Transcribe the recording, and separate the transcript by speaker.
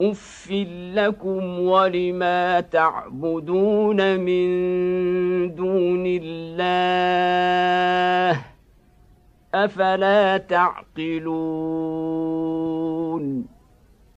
Speaker 1: اف لكم ولما تعبدون من دون الله افلا تعقلون